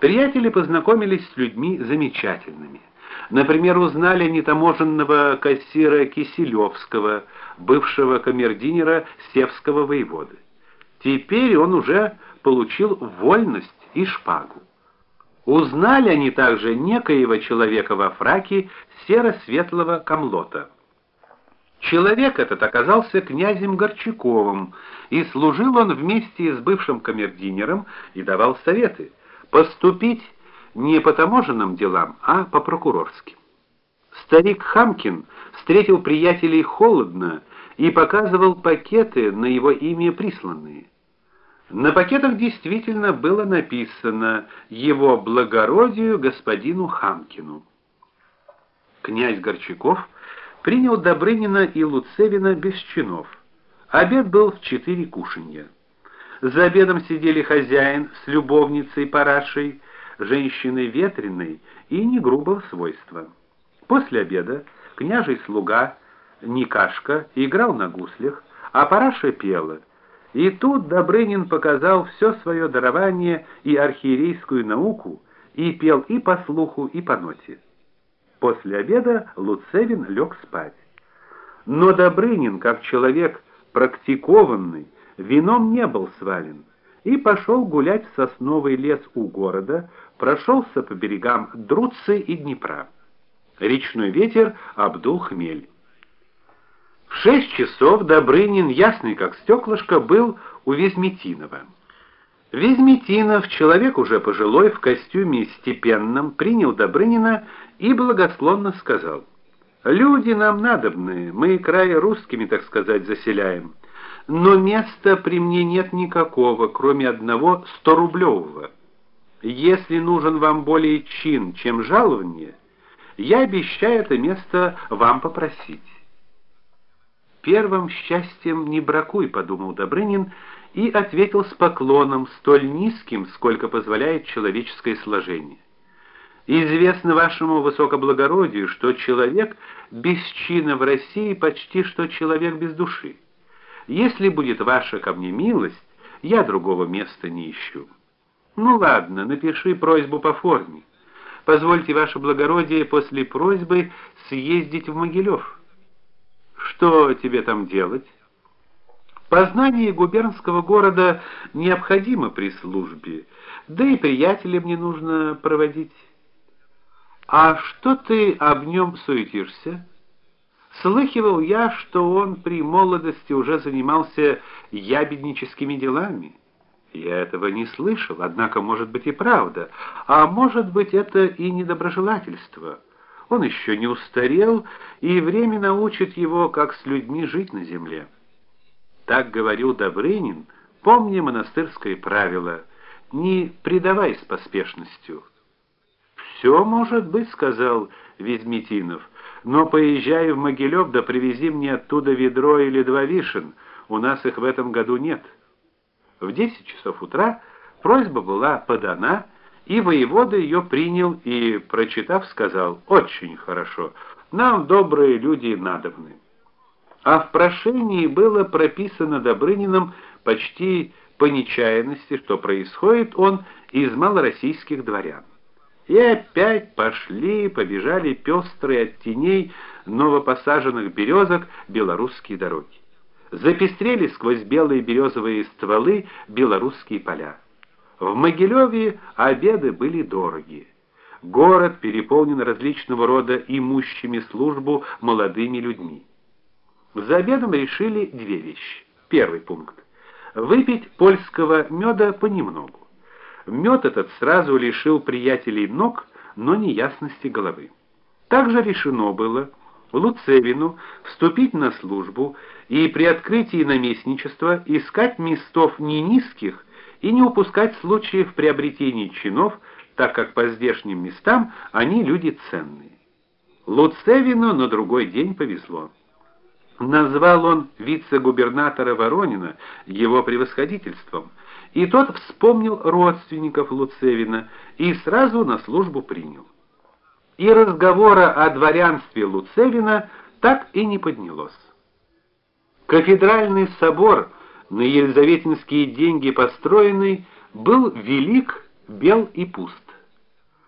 Приятели познакомились с людьми замечательными. Например, узнали нетаможенного кассира Киселевского, бывшего камердинера Севского воеводы. Теперь он уже получил вольность и шпагу. Узнали они также некоего человека во фраке серо-светлого камлота. Человек этот оказался князем Горчаковым, и служил он вместе с бывшим камердинером и давал советы поступить не по таможенным делам, а по прокурорским. Старик Хамкин встретил приятелей холодно и показывал пакеты на его имя присланные. На пакетах действительно было написано его благородию господину Хамкину. Князь Горчаков принял Добрынина и Луцевина без чинов. Обед был в четыре кушанья. За обедом сидели хозяин с любовницей Парашей, женщиной ветреной и не грубого свойства. После обеда княжий слуга Никашка играл на гуслях, а Параша пела. И тут Добрынин показал все свое дарование и архиерейскую науку, и пел и по слуху, и по ноте. После обеда Луцевин лег спать. Но Добрынин, как человек практикованный, вином не был свален и пошел гулять в сосновый лес у города, прошелся по берегам Друцы и Днепра. Речной ветер обдул хмель. В шесть часов Добрынин, ясный как стеклышко, был у Везметинова. Везметинов, человек уже пожилой, в костюме степенном, принял Добрынина и благосклонно сказал: "Люди нам надобны, мы край русскими, так сказать, заселяем но места при мне нет никакого, кроме одного сторублевого. Если нужен вам более чин, чем жалование, я обещаю это место вам попросить. Первым счастьем не бракуй, подумал Добрынин и ответил с поклоном, столь низким, сколько позволяет человеческое сложение. Известно вашему высокоблагородию, что человек без чина в России почти что человек без души. Если будет ваша ко мне милость, я другого места не ищу. Ну ладно, напиши просьбу по форме. Позвольте ваше благородие после просьбы съездить в Могилев. Что тебе там делать? Познание губернского города необходимо при службе, да и приятелям мне нужно проводить. А что ты об нем суетишься? Слыхивал я, что он при молодости уже занимался ябедническими делами. Я этого не слышал, однако, может быть и правда, а может быть это и недоброжелательство. Он еще не устарел, и время научит его, как с людьми жить на земле. Так говорил Добрынин, помня монастырское правило: не предавай с поспешностью. «Все может быть, сказал Везметинов. Но поезжай в Могилев, да привези мне оттуда ведро или два вишен. У нас их в этом году нет. В десять часов утра просьба была подана, и воевода ее принял и, прочитав, сказал: "Очень хорошо. Нам добрые люди надобны". А в прошении было прописано Добрыниным почти по нечаянности, что происходит он из малороссийских дворян. И опять пошли, побежали пестрые от теней новопосаженных березок белорусские дороги. Запестрели сквозь белые березовые стволы белорусские поля. В Могилеве обеды были дорогие. Город переполнен различного рода имущими службу молодыми людьми. За обедом решили две вещи. Первый пункт выпить польского меда понемногу. Мед этот сразу лишил приятелей ног, но не ясности головы. Также решено было Луцевину вступить на службу и при открытии наместничества искать местов не низких и не упускать случаев приобретения чинов, так как по здешним местам они люди ценные. Луцевину на другой день повезло. Назвал он вице-губернатора Воронина его превосходительством – и тот вспомнил родственников Луцевина и сразу на службу принял. И разговора о дворянстве Луцевина так и не поднялось. Кафедральный собор, на елизаветинские деньги построенный, был велик, бел и пуст.